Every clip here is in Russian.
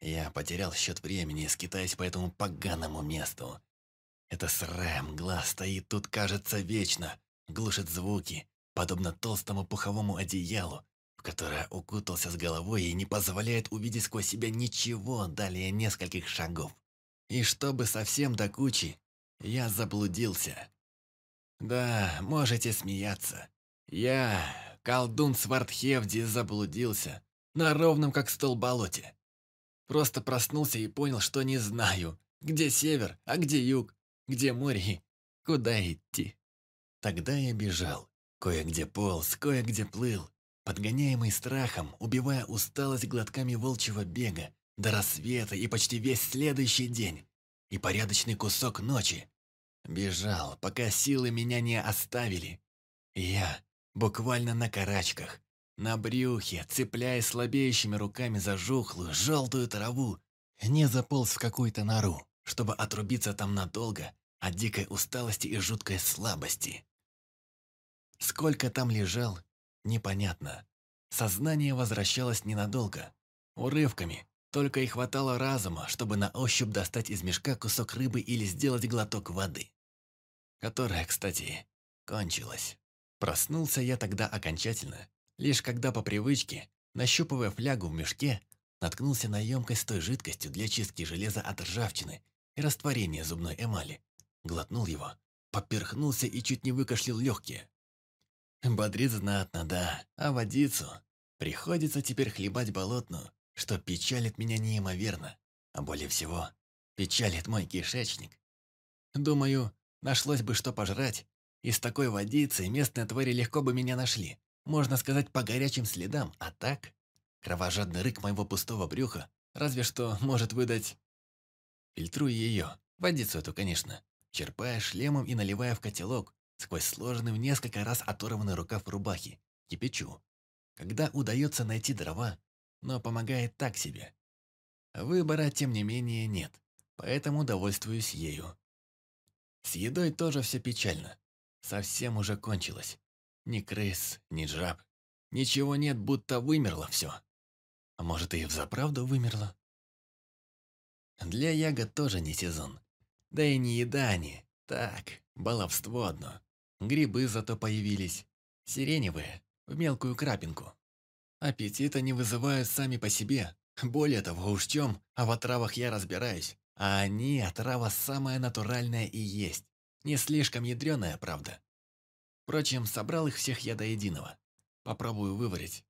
Я потерял счет времени, скитаясь по этому поганому месту. Это срая мгла стоит тут, кажется, вечно, глушит звуки, подобно толстому пуховому одеялу, в которое укутался с головой и не позволяет увидеть сквозь себя ничего далее нескольких шагов. И чтобы совсем до кучи, я заблудился. Да, можете смеяться. Я, колдун Свардхевди, заблудился на ровном как стол болоте. Просто проснулся и понял, что не знаю, где север, а где юг, где море куда идти. Тогда я бежал, кое-где полз, кое-где плыл, подгоняемый страхом, убивая усталость глотками волчьего бега до рассвета и почти весь следующий день, и порядочный кусок ночи. Бежал, пока силы меня не оставили. Я буквально на карачках, на брюхе, цепляясь слабеющими руками за жухлую, желтую траву, не заполз в какую-то нору, чтобы отрубиться там надолго от дикой усталости и жуткой слабости. Сколько там лежал, непонятно. Сознание возвращалось ненадолго, урывками, только и хватало разума, чтобы на ощупь достать из мешка кусок рыбы или сделать глоток воды. Которая, кстати, кончилась. Проснулся я тогда окончательно, лишь когда по привычке, нащупывая флягу в мешке, наткнулся на емкость с той жидкостью для чистки железа от ржавчины и растворения зубной эмали. Глотнул его, поперхнулся и чуть не выкашлял легкие. Бодрит знатно, да, а водицу приходится теперь хлебать болотную, что печалит меня неимоверно, а более всего печалит мой кишечник. Думаю, нашлось бы что пожрать, и с такой водицей местные твари легко бы меня нашли, можно сказать, по горячим следам, а так... Кровожадный рык моего пустого брюха разве что может выдать... Фильтрую ее, водицу эту, конечно, черпая шлемом и наливая в котелок, сквозь сложенный в несколько раз оторванный рукав рубахи, кипячу. Когда удается найти дрова, но помогает так себе. Выбора, тем не менее, нет, поэтому довольствуюсь ею. С едой тоже все печально. Совсем уже кончилось. Ни крыс, ни жаб. Ничего нет, будто вымерло все. А может, и взаправду вымерло? Для ягод тоже не сезон. Да и не еда они. Так, баловство одно. Грибы зато появились. Сиреневые, в мелкую крапинку. Аппетита не вызывают сами по себе. Более того, уж чем, а в отравах я разбираюсь. А они, отрава самая натуральная и есть. Не слишком ядреная, правда. Впрочем, собрал их всех я до единого. Попробую выварить.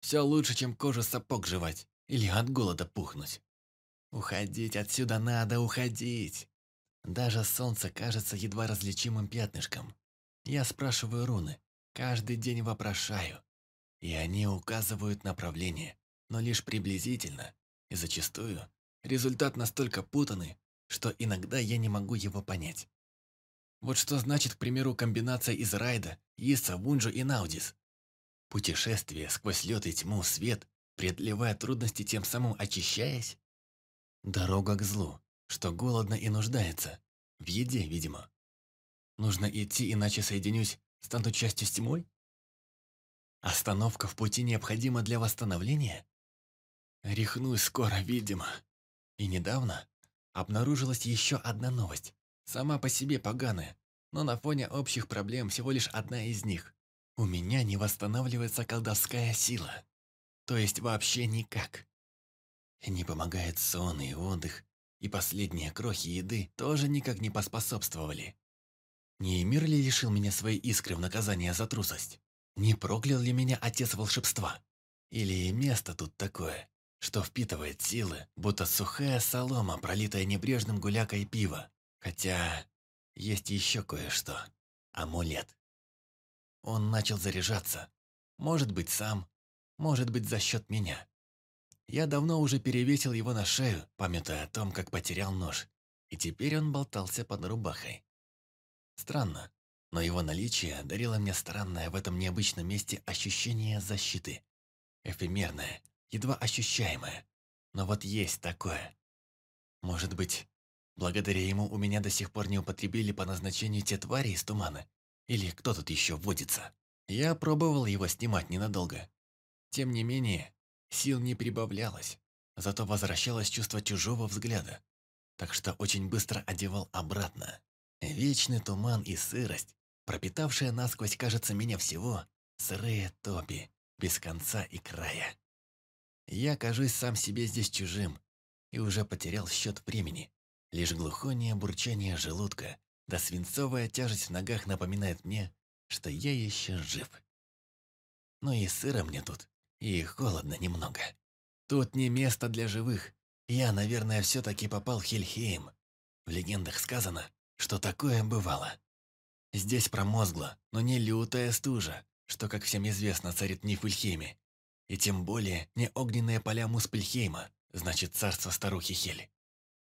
Все лучше, чем кожу сапог жевать или от голода пухнуть. Уходить отсюда надо, уходить. Даже солнце кажется едва различимым пятнышком. Я спрашиваю руны, каждый день вопрошаю. И они указывают направление, но лишь приблизительно. И зачастую результат настолько путанный, что иногда я не могу его понять. Вот что значит, к примеру, комбинация из Райда, Иса, Вунжу и Наудис. Путешествие сквозь лед и тьму, свет, преодолевая трудности, тем самым очищаясь? Дорога к злу, что голодно и нуждается. В еде, видимо. Нужно идти, иначе соединюсь, стану частью с тьмой? Остановка в пути необходима для восстановления? Рехнусь скоро, видимо. И недавно обнаружилась еще одна новость. Сама по себе поганая, но на фоне общих проблем всего лишь одна из них. У меня не восстанавливается колдовская сила. То есть вообще никак. Не помогает сон и отдых, и последние крохи еды тоже никак не поспособствовали. Не мир ли лишил меня своей искры в наказание за трусость? Не проклял ли меня отец волшебства? Или место тут такое, что впитывает силы, будто сухая солома, пролитая небрежным гулякой пива? Хотя есть еще кое-что. Амулет. Он начал заряжаться. Может быть, сам, может быть, за счет меня. Я давно уже перевесил его на шею, памятуя о том, как потерял нож, и теперь он болтался под рубахой. Странно, но его наличие дарило мне странное в этом необычном месте ощущение защиты. Эфемерное, едва ощущаемое. Но вот есть такое. Может быть, благодаря ему у меня до сих пор не употребили по назначению те твари из тумана? Или кто тут еще водится? Я пробовал его снимать ненадолго. Тем не менее, сил не прибавлялось. зато возвращалось чувство чужого взгляда, так что очень быстро одевал обратно. Вечный туман и сырость, пропитавшая насквозь, кажется, меня всего, сырые топи, без конца и края. Я кажусь сам себе здесь чужим и уже потерял счет времени. Лишь глухонее бурчание желудка да свинцовая тяжесть в ногах напоминает мне, что я еще жив. Но и сыро мне тут, и холодно немного. Тут не место для живых. Я, наверное, все-таки попал в Хельхейм. В легендах сказано, что такое бывало. Здесь промозгло, но не лютая стужа, что, как всем известно, царит в Нифльхейме. И тем более не огненные поля Муспельхейма, значит, царство старухи Хель.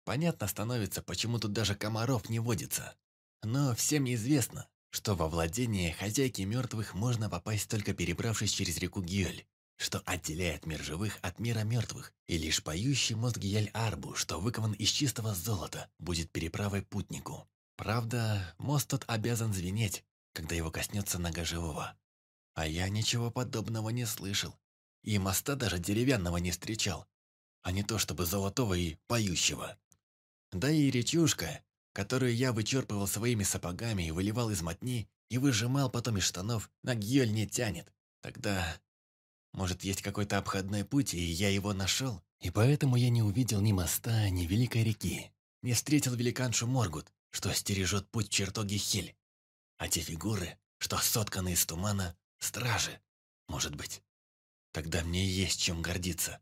Понятно становится, почему тут даже комаров не водится. Но всем известно, что во владение хозяйки мертвых можно попасть только перебравшись через реку Гиоль, что отделяет мир живых от мира мертвых, и лишь поющий мозг Гияль-Арбу, что выкован из чистого золота, будет переправой путнику. Правда, мост тот обязан звенеть, когда его коснется нога живого. А я ничего подобного не слышал. И моста даже деревянного не встречал, а не то чтобы золотого и поющего. Да и речушка, которую я вычерпывал своими сапогами и выливал из мотни, и выжимал потом из штанов, на гьёль не тянет. Тогда, может, есть какой-то обходной путь, и я его нашел? И поэтому я не увидел ни моста, ни великой реки. Не встретил великаншу Моргут, что стережет путь чертоги Хель. А те фигуры, что сотканы из тумана, стражи, может быть. Тогда мне есть чем гордиться.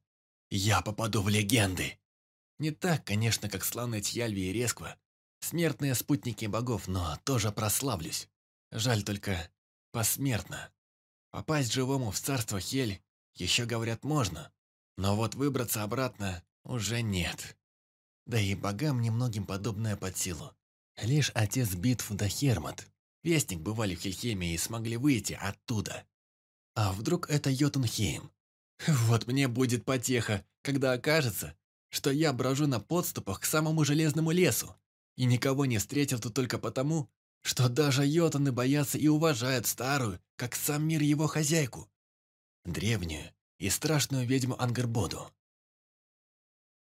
Я попаду в легенды. Не так, конечно, как славные Тьяльви и Ресква, Смертные спутники богов, но тоже прославлюсь. Жаль только посмертно. Попасть живому в царство Хель еще, говорят, можно, но вот выбраться обратно уже нет. Да и богам немногим подобное под силу. Лишь отец битв да Хермат, вестник бывали в Хельхеме и смогли выйти оттуда. А вдруг это Йотунхейм? Вот мне будет потеха, когда окажется, что я брожу на подступах к самому железному лесу, и никого не встретил тут только потому, что даже йотаны боятся и уважают старую, как сам мир его хозяйку, древнюю и страшную ведьму Ангарбоду.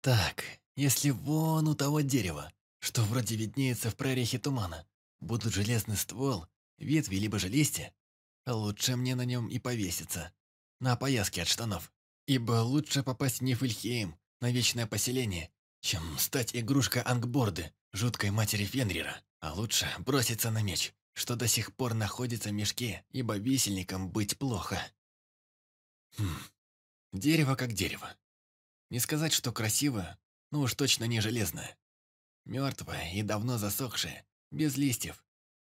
Так, если вон у того дерева, что вроде виднеется в прорехе тумана, будут железный ствол, ветви либо же листья, лучше мне на нем и повеситься, на пояске от штанов, ибо лучше попасть в Нифльхейм, на вечное поселение, чем стать игрушкой Ангборды, жуткой матери Фенрира, а лучше броситься на меч, что до сих пор находится в мешке, ибо висельником быть плохо. Хм, дерево как дерево. Не сказать, что красивое, но уж точно не железное. Мертвое и давно засохшее, без листьев.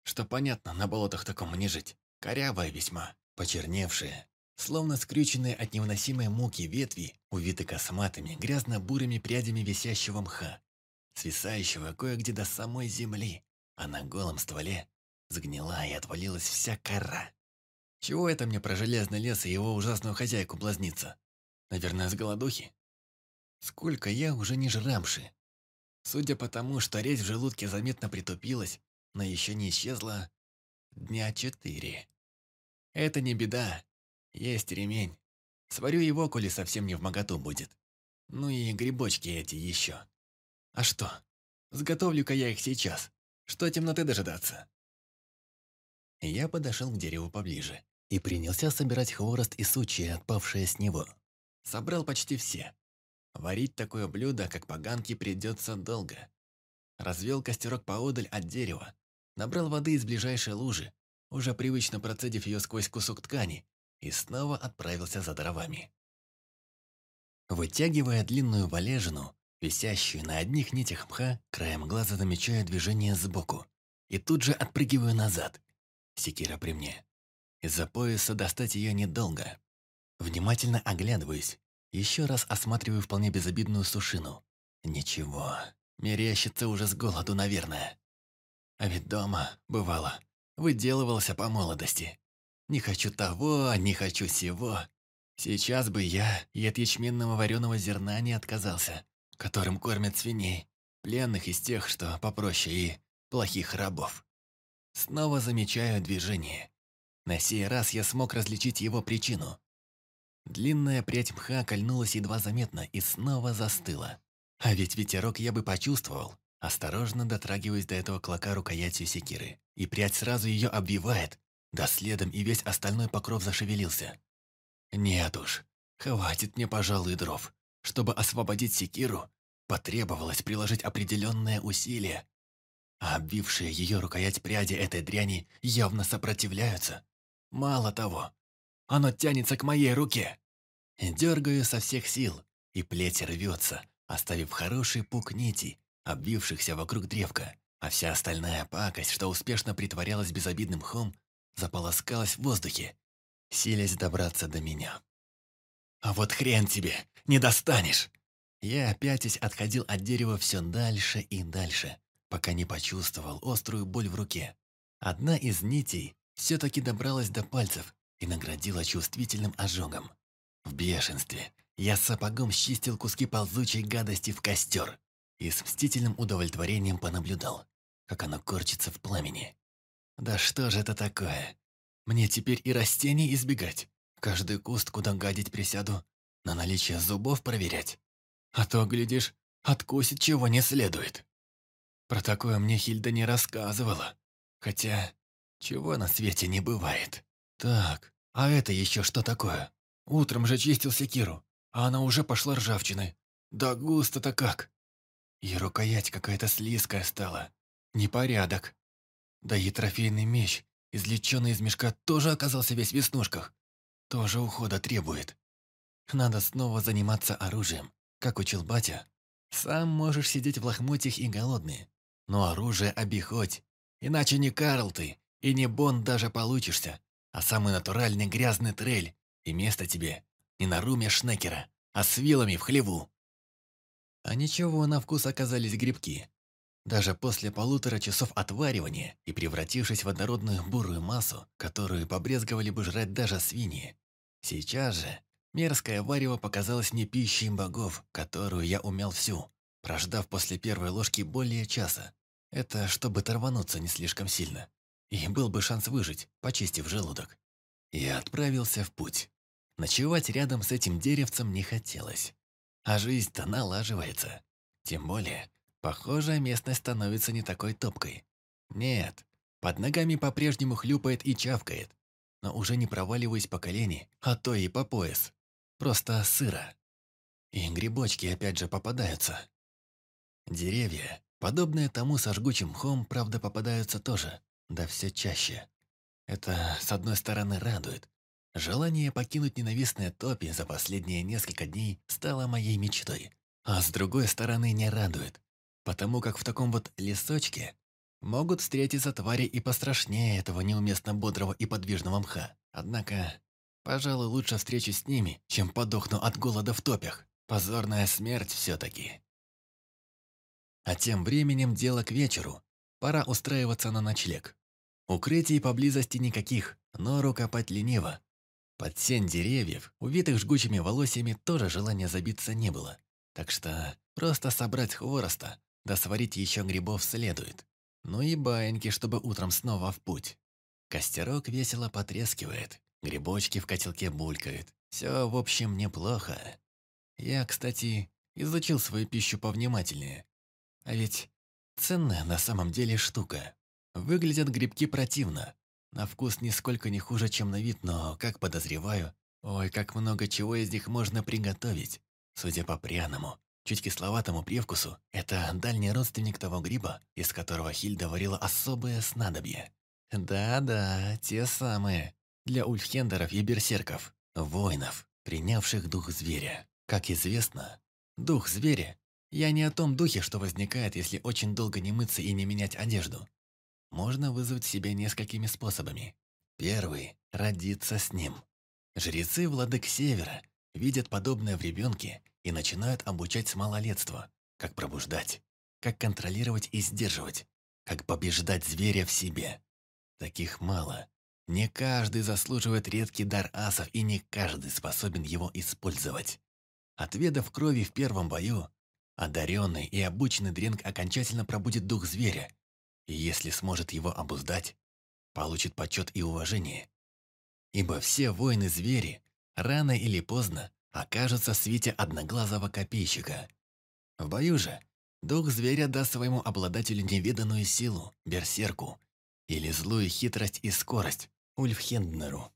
Что понятно, на болотах такому не жить. Корявое весьма, почерневшее, словно скрюченные от невыносимой муки ветви, увиты косматыми, грязно-бурыми прядями висящего мха, свисающего кое-где до самой земли, а на голом стволе сгнила и отвалилась вся кора. Чего это мне про железный лес и его ужасную хозяйку блазниться? Наверное, с голодухи? Сколько я уже не жрамши. Судя по тому, что резь в желудке заметно притупилась, но еще не исчезла, дня четыре. Это не беда. Есть ремень. Сварю его, коли совсем не в моготу будет. Ну и грибочки эти еще. А что? Сготовлю-ка я их сейчас. Что темноты дожидаться? Я подошел к дереву поближе и принялся собирать хворост и сучья, отпавшие с него. Собрал почти все. Варить такое блюдо, как поганки, придется долго. Развел костерок поодаль от дерева. Набрал воды из ближайшей лужи, уже привычно процедив ее сквозь кусок ткани, и снова отправился за дровами. Вытягивая длинную валежину, висящую на одних нитях мха, краем глаза замечаю движение сбоку. И тут же отпрыгиваю назад. Секира при мне. Из-за пояса достать ее недолго. Внимательно оглядываюсь. Еще раз осматриваю вполне безобидную сушину. Ничего. Мерещится уже с голоду, наверное. А ведь дома, бывало, выделывался по молодости. Не хочу того, не хочу сего. Сейчас бы я и от ячменного вареного зерна не отказался которым кормят свиней, пленных из тех, что попроще, и плохих рабов. Снова замечаю движение. На сей раз я смог различить его причину. Длинная прядь мха кольнулась едва заметно и снова застыла. А ведь ветерок я бы почувствовал. Осторожно дотрагиваясь до этого клока рукоятью секиры. И прядь сразу ее обвивает. Да следом и весь остальной покров зашевелился. Нет уж, хватит мне, пожалуй, дров. Чтобы освободить секиру, потребовалось приложить определенное усилие. А обвившие ее рукоять пряди этой дряни явно сопротивляются. Мало того, оно тянется к моей руке. Дергаю со всех сил, и плеть рвется, оставив хороший пук нитей, обвившихся вокруг древка, а вся остальная пакость, что успешно притворялась безобидным хом, заполоскалась в воздухе, силясь добраться до меня. «А вот хрен тебе, не достанешь!» Я, опять отходил от дерева все дальше и дальше, пока не почувствовал острую боль в руке. Одна из нитей все-таки добралась до пальцев и наградила чувствительным ожогом. В бешенстве я сапогом счистил куски ползучей гадости в костер и с мстительным удовлетворением понаблюдал, как оно корчится в пламени. Да что же это такое? Мне теперь и растений избегать, каждый куст, куда гадить присяду, на наличие зубов проверять. А то, глядишь, откусит чего не следует. Про такое мне Хильда не рассказывала. Хотя, чего на свете не бывает. Так, а это еще что такое? Утром же чистил секиру, а она уже пошла ржавчиной. Да густо-то как. И рукоять какая-то слизкая стала. Непорядок. Да и трофейный меч, извлеченный из мешка, тоже оказался весь в веснушках. Тоже ухода требует. Надо снова заниматься оружием, как учил батя. Сам можешь сидеть в лохмотьях и голодный. Но оружие обиходь. Иначе не Карл ты, и не Бонд даже получишься, а самый натуральный грязный трель. И место тебе не на руме Шнекера, а с вилами в хлеву. А ничего, на вкус оказались грибки. Даже после полутора часов отваривания и превратившись в однородную бурую массу, которую побрезговали бы жрать даже свиньи. Сейчас же мерзкое варево показалось мне пищей богов, которую я умел всю, прождав после первой ложки более часа. Это чтобы торвануться не слишком сильно. И был бы шанс выжить, почистив желудок. Я отправился в путь. Ночевать рядом с этим деревцем не хотелось. А жизнь-то налаживается. Тем более, похоже, местность становится не такой топкой. Нет, под ногами по-прежнему хлюпает и чавкает. Но уже не проваливаясь по колени, а то и по пояс. Просто сыро. И грибочки опять же попадаются. Деревья, подобные тому со жгучим мхом, правда, попадаются тоже, да все чаще. Это, с одной стороны, радует, Желание покинуть ненавистные топи за последние несколько дней стало моей мечтой. А с другой стороны не радует, потому как в таком вот лесочке могут встретиться твари и пострашнее этого неуместно бодрого и подвижного мха. Однако, пожалуй, лучше встречу с ними, чем подохну от голода в топях. Позорная смерть все-таки. А тем временем дело к вечеру. Пора устраиваться на ночлег. Укрытий поблизости никаких, но рукопать лениво, под сень деревьев, увитых жгучими волосьями, тоже желания забиться не было. Так что просто собрать хвороста, да сварить еще грибов следует. Ну и баиньки, чтобы утром снова в путь. Костерок весело потрескивает, грибочки в котелке булькают. Все, в общем, неплохо. Я, кстати, изучил свою пищу повнимательнее. А ведь ценная на самом деле штука. Выглядят грибки противно, на вкус нисколько не хуже, чем на вид, но, как подозреваю, ой, как много чего из них можно приготовить. Судя по пряному, чуть кисловатому привкусу, это дальний родственник того гриба, из которого Хильда варила особое снадобье. Да-да, те самые. Для ульфхендеров и берсерков, воинов, принявших дух зверя. Как известно, дух зверя я не о том духе, что возникает, если очень долго не мыться и не менять одежду можно вызвать себе несколькими способами. Первый – родиться с ним. Жрецы владык Севера видят подобное в ребенке и начинают обучать с малолетства, как пробуждать, как контролировать и сдерживать, как побеждать зверя в себе. Таких мало. Не каждый заслуживает редкий дар асов, и не каждый способен его использовать. Отведав крови в первом бою, одаренный и обученный дренг окончательно пробудит дух зверя и если сможет его обуздать, получит почет и уважение. Ибо все воины-звери рано или поздно окажутся в свете одноглазого копейщика. В бою же дух зверя даст своему обладателю невиданную силу, берсерку, или злую хитрость и скорость, Ульфхенднеру.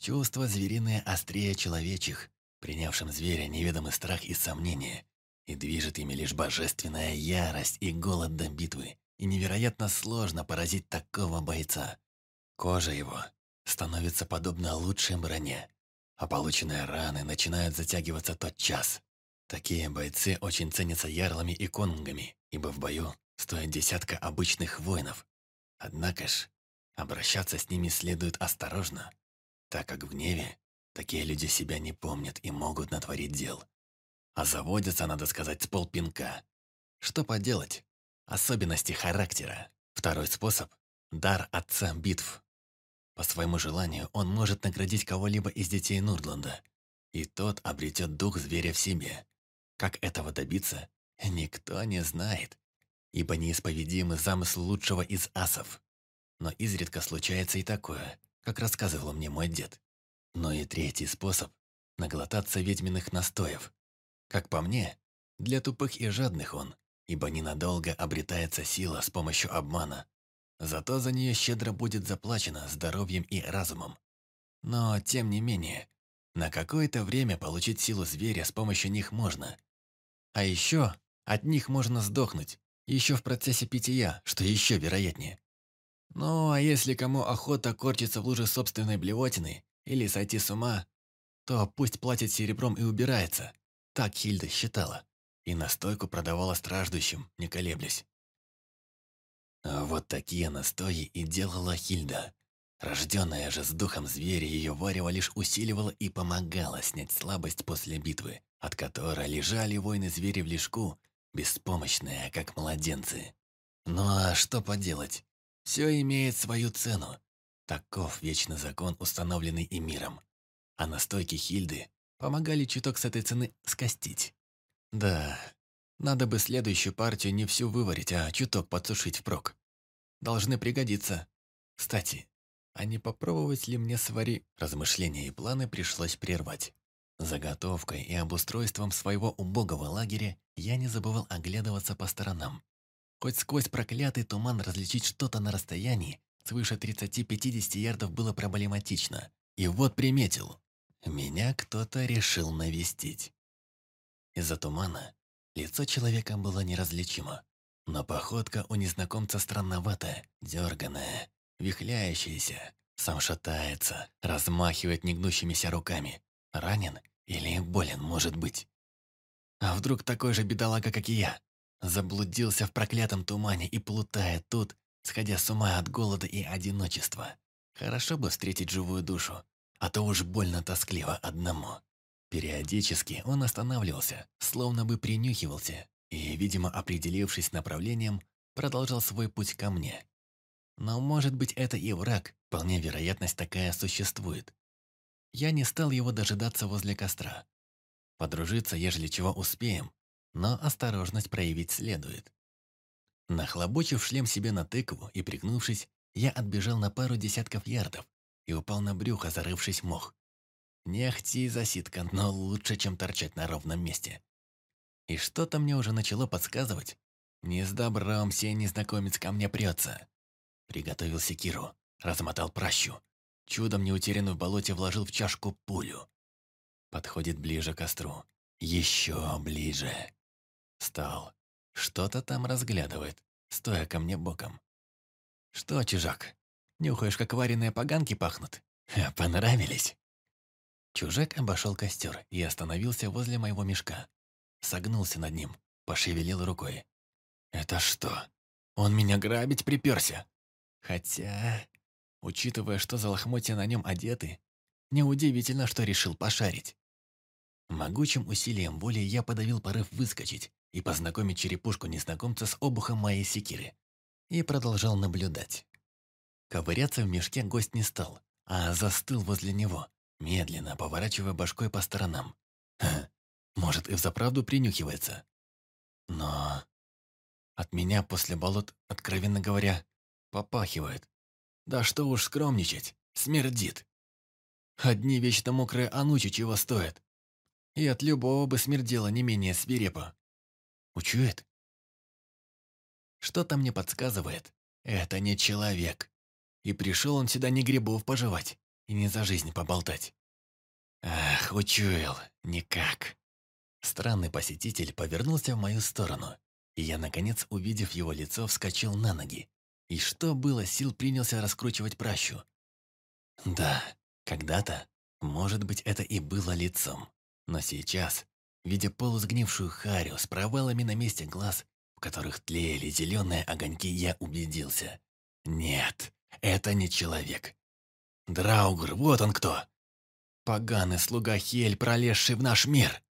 Чувства звериные острее человечих, принявшим зверя неведомый страх и сомнение, и движет ими лишь божественная ярость и голод до битвы, и невероятно сложно поразить такого бойца. Кожа его становится подобна лучшей броне, а полученные раны начинают затягиваться тот час. Такие бойцы очень ценятся ярлами и конунгами, ибо в бою стоят десятка обычных воинов. Однако ж, обращаться с ними следует осторожно, так как в гневе такие люди себя не помнят и могут натворить дел. А заводятся, надо сказать, с полпинка. Что поделать? Особенности характера. Второй способ – дар отца битв. По своему желанию он может наградить кого-либо из детей Нурдланда, и тот обретет дух зверя в себе. Как этого добиться, никто не знает, ибо неисповедимый замысл лучшего из асов. Но изредка случается и такое, как рассказывал мне мой дед. Но и третий способ – наглотаться ведьминых настоев. Как по мне, для тупых и жадных он, ибо ненадолго обретается сила с помощью обмана, Зато за нее щедро будет заплачено здоровьем и разумом. Но, тем не менее, на какое-то время получить силу зверя с помощью них можно. А еще от них можно сдохнуть, еще в процессе питья, что еще вероятнее. Ну, а если кому охота корчиться в луже собственной блевотины или сойти с ума, то пусть платит серебром и убирается. Так Хильда считала. И настойку продавала страждущим, не колеблясь. А вот такие настои и делала Хильда. Рожденная же с духом зверя, ее варево лишь усиливала и помогала снять слабость после битвы, от которой лежали воины-звери в лежку, беспомощные, как младенцы. Ну а что поделать? Все имеет свою цену. Таков вечный закон, установленный и миром. А настойки Хильды помогали чуток с этой цены скостить. Да, надо бы следующую партию не всю выварить, а чуток подсушить впрок. Должны пригодиться. Кстати, а не попробовать ли мне свари... Размышления и планы пришлось прервать. Заготовкой и обустройством своего убогого лагеря я не забывал оглядываться по сторонам. Хоть сквозь проклятый туман различить что-то на расстоянии, свыше 30-50 ярдов было проблематично. И вот приметил. Меня кто-то решил навестить. Из-за тумана Лицо человека было неразличимо, но походка у незнакомца странноватая, дерганая, вихляющаяся. Сам шатается, размахивает негнущимися руками. Ранен или болен, может быть. А вдруг такой же бедолага, как и я? Заблудился в проклятом тумане и плутает тут, сходя с ума от голода и одиночества. Хорошо бы встретить живую душу, а то уж больно тоскливо одному. Периодически он останавливался, словно бы принюхивался, и, видимо, определившись направлением, продолжал свой путь ко мне. Но, может быть, это и враг, вполне вероятность такая существует. Я не стал его дожидаться возле костра. Подружиться, ежели чего успеем, но осторожность проявить следует. Нахлобучив шлем себе на тыкву и пригнувшись, я отбежал на пару десятков ярдов и упал на брюхо, зарывшись в мох. Не ахти засидка, но лучше, чем торчать на ровном месте. И что-то мне уже начало подсказывать. Не с добром сей незнакомец ко мне прется. Приготовил секиру, размотал пращу. Чудом не утерянную в болоте вложил в чашку пулю. Подходит ближе к костру. Еще ближе. Стал. Что-то там разглядывает, стоя ко мне боком. «Что, чужак, нюхаешь, как вареные поганки пахнут? Понравились?» Чужак обошел костер и остановился возле моего мешка. Согнулся над ним, пошевелил рукой. «Это что? Он меня грабить приперся?» Хотя, учитывая, что за лохмотья на нем одеты, неудивительно, что решил пошарить. Могучим усилием воли я подавил порыв выскочить и познакомить черепушку незнакомца с обухом моей секиры. И продолжал наблюдать. Ковыряться в мешке гость не стал, а застыл возле него, медленно поворачивая башкой по сторонам. Может, и взаправду принюхивается. Но от меня после болот, откровенно говоря, попахивает. Да что уж скромничать, смердит. Одни вечно мокрые анучи чего стоят. И от любого бы смердело не менее свирепо. Учует? Что-то мне подсказывает, это не человек. И пришел он сюда не грибов пожевать и не за жизнь поболтать. Ах, учуял, никак. Странный посетитель повернулся в мою сторону, и я, наконец, увидев его лицо, вскочил на ноги. И что было сил, принялся раскручивать пращу. Да, когда-то, может быть, это и было лицом. Но сейчас, видя полусгнившую харю с провалами на месте глаз, в которых тлеяли зеленые огоньки, я убедился. Нет, это не человек. Драугр, вот он кто. Поганый слуга Хель, пролезший в наш мир.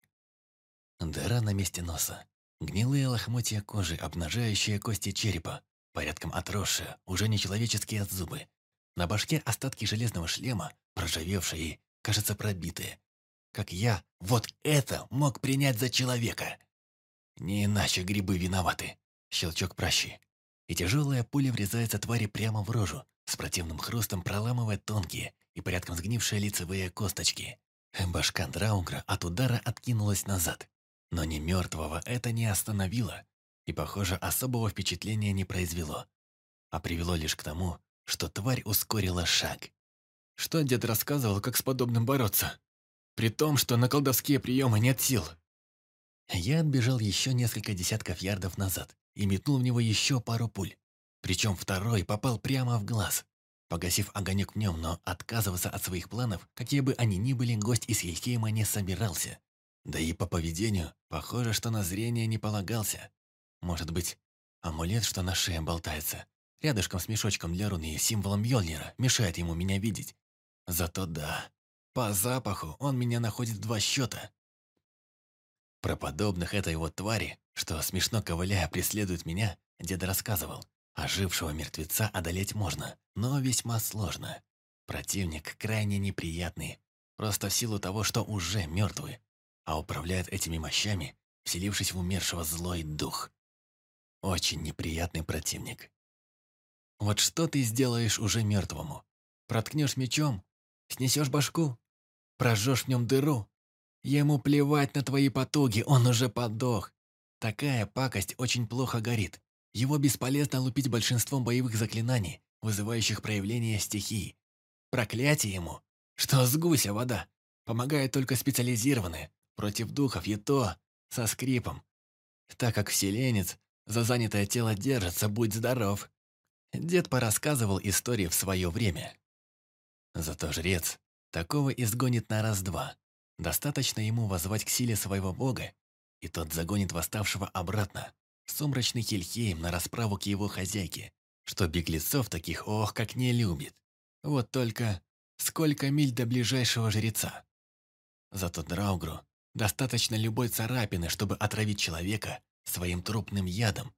Дыра на месте носа. Гнилые лохмотья кожи, обнажающие кости черепа, порядком отросшие, уже нечеловеческие зубы. На башке остатки железного шлема, проржавевшие кажется, пробитые. Как я вот это мог принять за человека? Не иначе грибы виноваты. Щелчок пращи. И тяжелая пуля врезается твари прямо в рожу, с противным хрустом проламывая тонкие и порядком сгнившие лицевые косточки. Башка Драугра от удара откинулась назад. Но не мертвого это не остановило, и, похоже, особого впечатления не произвело, а привело лишь к тому, что тварь ускорила шаг. Что дед рассказывал, как с подобным бороться? При том, что на колдовские приемы нет сил. Я отбежал еще несколько десятков ярдов назад и метнул в него еще пару пуль. Причем второй попал прямо в глаз. Погасив огонек в нем, но отказываться от своих планов, какие бы они ни были, гость из Хельхейма не собирался. Да и по поведению, похоже, что на зрение не полагался. Может быть, амулет, что на шее болтается, рядышком с мешочком для руны и символом Йолнира, мешает ему меня видеть. Зато да, по запаху он меня находит в два счета. Про подобных этой вот твари, что смешно ковыляя преследует меня, дед рассказывал. Ожившего мертвеца одолеть можно, но весьма сложно. Противник крайне неприятный, просто в силу того, что уже мертвый, а управляет этими мощами, вселившись в умершего злой дух. Очень неприятный противник. Вот что ты сделаешь уже мертвому? Проткнешь мечом? Снесешь башку? Прожжешь в нем дыру? Ему плевать на твои потуги, он уже подох. Такая пакость очень плохо горит. Его бесполезно лупить большинством боевых заклинаний, вызывающих проявление стихии. Проклятие ему, что с гуся вода, помогает только специализированные, против духов и то, со скрипом. Так как вселенец за занятое тело держится, будь здоров. Дед порассказывал истории в свое время. Зато жрец такого изгонит на раз-два. Достаточно ему возвать к силе своего бога, и тот загонит восставшего обратно, сумрачный Хельхейм на расправу к его хозяйке, что беглецов таких ох как не любит. Вот только сколько миль до ближайшего жреца. Зато Драугру достаточно любой царапины, чтобы отравить человека своим трупным ядом,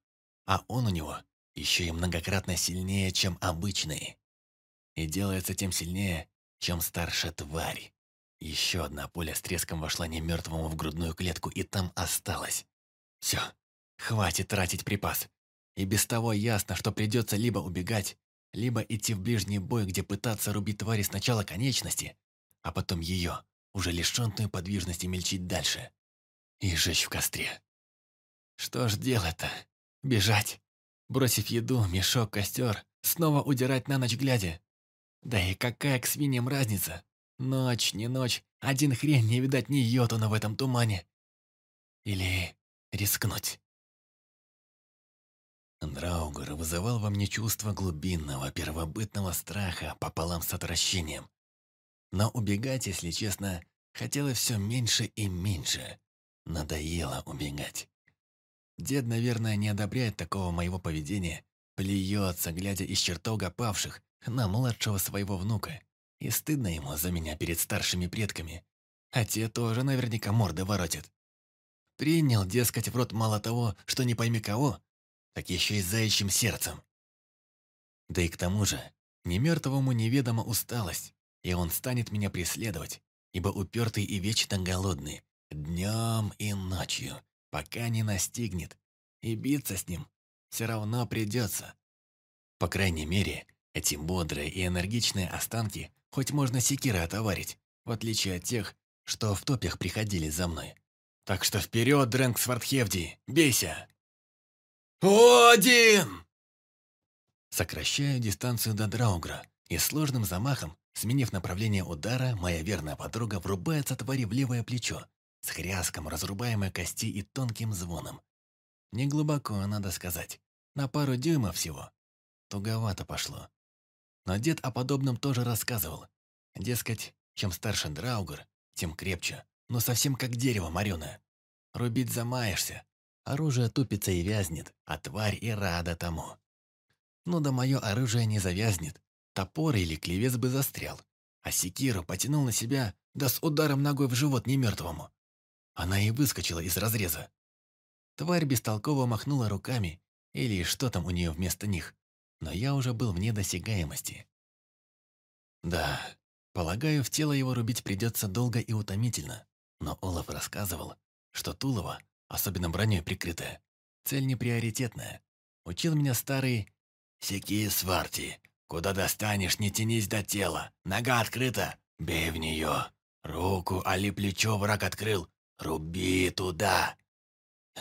а он у него еще и многократно сильнее, чем обычный. И делается тем сильнее, чем старше тварь. Еще одна пуля с треском вошла немертвому в грудную клетку и там осталась. Все, хватит тратить припас. И без того ясно, что придется либо убегать, либо идти в ближний бой, где пытаться рубить твари сначала конечности, а потом ее, уже лишенную подвижности, мельчить дальше и жечь в костре. Что ж делать-то? Бежать? Бросив еду, мешок, костер, снова удирать на ночь глядя? Да и какая к свиньям разница? Ночь, не ночь, один хрень не видать ни йотуна в этом тумане. Или рискнуть? Драугер вызывал во мне чувство глубинного, первобытного страха пополам с отвращением. Но убегать, если честно, хотелось все меньше и меньше. Надоело убегать. Дед, наверное, не одобряет такого моего поведения, плюется, глядя из чертога павших, на младшего своего внука. И стыдно ему за меня перед старшими предками. А те тоже наверняка морды воротят. Принял, дескать, в рот мало того, что не пойми кого, так еще и заячьим сердцем. Да и к тому же, не мертвому неведома усталость, и он станет меня преследовать, ибо упертый и вечно голодный, днем и ночью, пока не настигнет. И биться с ним все равно придется. По крайней мере, эти бодрые и энергичные останки хоть можно секиры отоварить, в отличие от тех, что в топях приходили за мной. Так что вперед, Дрэнк Свардхевди, бейся! «Один!» Сокращаю дистанцию до Драугра, и сложным замахом, сменив направление удара, моя верная подруга врубается твари в левое плечо, с хряском разрубаемой кости и тонким звоном. Не глубоко, надо сказать. На пару дюймов всего. Туговато пошло. Но дед о подобном тоже рассказывал. Дескать, чем старше Драугр, тем крепче, но совсем как дерево мореное. Рубить замаешься. Оружие тупится и вязнет, а тварь и рада тому. Ну да мое оружие не завязнет. Топор или клевец бы застрял. А секиру потянул на себя, да с ударом ногой в живот немертвому. Она и выскочила из разреза. Тварь бестолково махнула руками, или что там у нее вместо них, но я уже был вне досягаемости. Да, полагаю, в тело его рубить придется долго и утомительно, но Олаф рассказывал, что Тулово, особенно броней прикрытое, цель не приоритетная. Учил меня старый «Секи сварти, куда достанешь, не тянись до тела, нога открыта, бей в нее, руку, али плечо враг открыл, руби туда».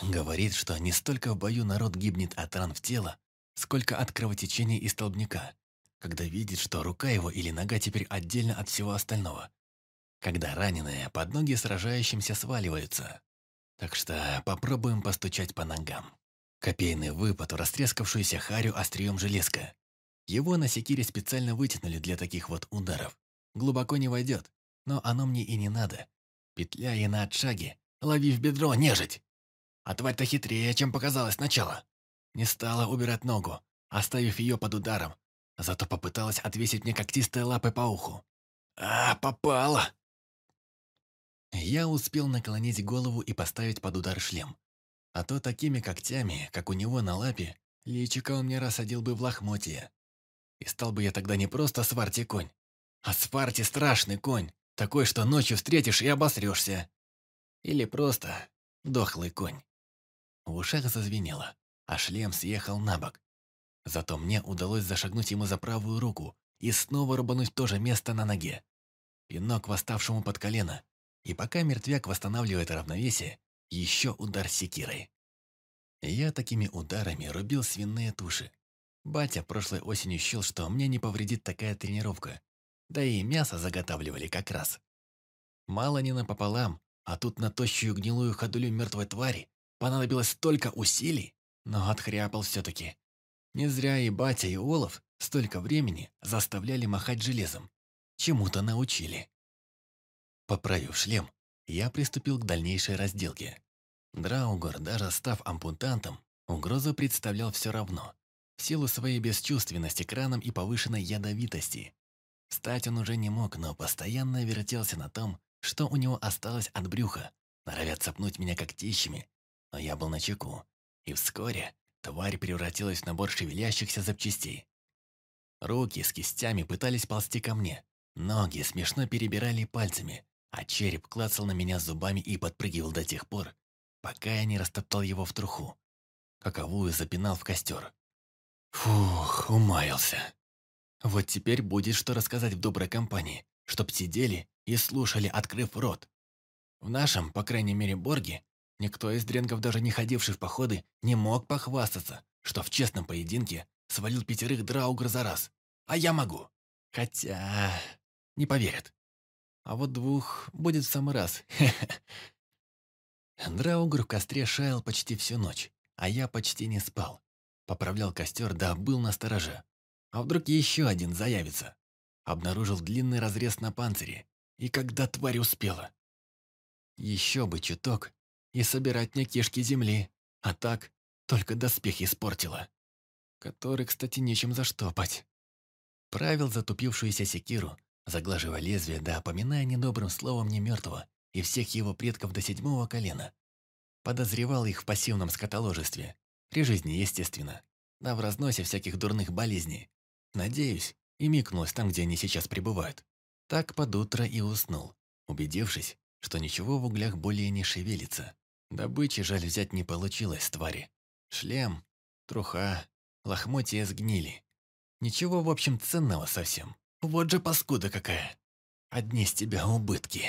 Говорит, что не столько в бою народ гибнет от ран в тело, сколько от кровотечения и столбняка, когда видит, что рука его или нога теперь отдельно от всего остального. Когда раненые под ноги сражающимся сваливаются. Так что попробуем постучать по ногам. Копейный выпад в растрескавшуюся харю острием железка. Его на секире специально вытянули для таких вот ударов. Глубоко не войдет, но оно мне и не надо. Петля и на отшаге. Лови в бедро, нежить! А тварь-то хитрее, чем показалось сначала. Не стала убирать ногу, оставив ее под ударом, зато попыталась отвесить мне когтистые лапы по уху. А, попала! Я успел наклонить голову и поставить под удар шлем. А то такими когтями, как у него на лапе, личика он мне рассадил бы в лохмотье. И стал бы я тогда не просто сварти конь, а сварти страшный конь, такой, что ночью встретишь и обосрешься. Или просто дохлый конь. В ушах зазвенело, а шлем съехал на бок. Зато мне удалось зашагнуть ему за правую руку и снова рубануть то же место на ноге. Пинок восставшему под колено, и пока мертвяк восстанавливает равновесие, еще удар секирой. Я такими ударами рубил свиные туши. Батя прошлой осенью счел, что мне не повредит такая тренировка. Да и мясо заготавливали как раз. Мало не напополам, а тут на тощую гнилую ходулю мертвой твари Понадобилось столько усилий, но отхряпал все-таки. Не зря и батя, и Олаф столько времени заставляли махать железом. Чему-то научили. Поправив шлем, я приступил к дальнейшей разделке. Драугор, даже став ампутантом, угрозу представлял все равно, в силу своей бесчувственности к ранам и повышенной ядовитости. Встать он уже не мог, но постоянно вертелся на том, что у него осталось от брюха, норовят цапнуть меня когтищами, но я был на чеку, и вскоре тварь превратилась в набор шевелящихся запчастей. Руки с кистями пытались ползти ко мне, ноги смешно перебирали пальцами, а череп клацал на меня зубами и подпрыгивал до тех пор, пока я не растоптал его в труху, каковую запинал в костер. Фух, умаялся. Вот теперь будет что рассказать в доброй компании, чтоб сидели и слушали, открыв рот. В нашем, по крайней мере, Борге, Никто из дренгов, даже не ходивший в походы, не мог похвастаться, что в честном поединке свалил пятерых драугр за раз. А я могу. Хотя... не поверят. А вот двух будет в самый раз. Драугр в костре шаял почти всю ночь, а я почти не спал. Поправлял костер, да был на стороже. А вдруг еще один заявится? Обнаружил длинный разрез на панцире. И когда тварь успела? Еще бы чуток, и собирать мне кишки земли, а так только доспех испортила. Который, кстати, нечем заштопать. Правил затупившуюся секиру, заглаживая лезвие, да опоминая недобрым словом не мертвого и всех его предков до седьмого колена. Подозревал их в пассивном скотоложестве, при жизни, естественно, да в разносе всяких дурных болезней. Надеюсь, и микнулось там, где они сейчас пребывают. Так под утро и уснул, убедившись, что ничего в углях более не шевелится. Добычи, жаль, взять не получилось, твари. Шлем, труха, лохмотья сгнили. Ничего, в общем, ценного совсем. Вот же паскуда какая. Одни с тебя убытки.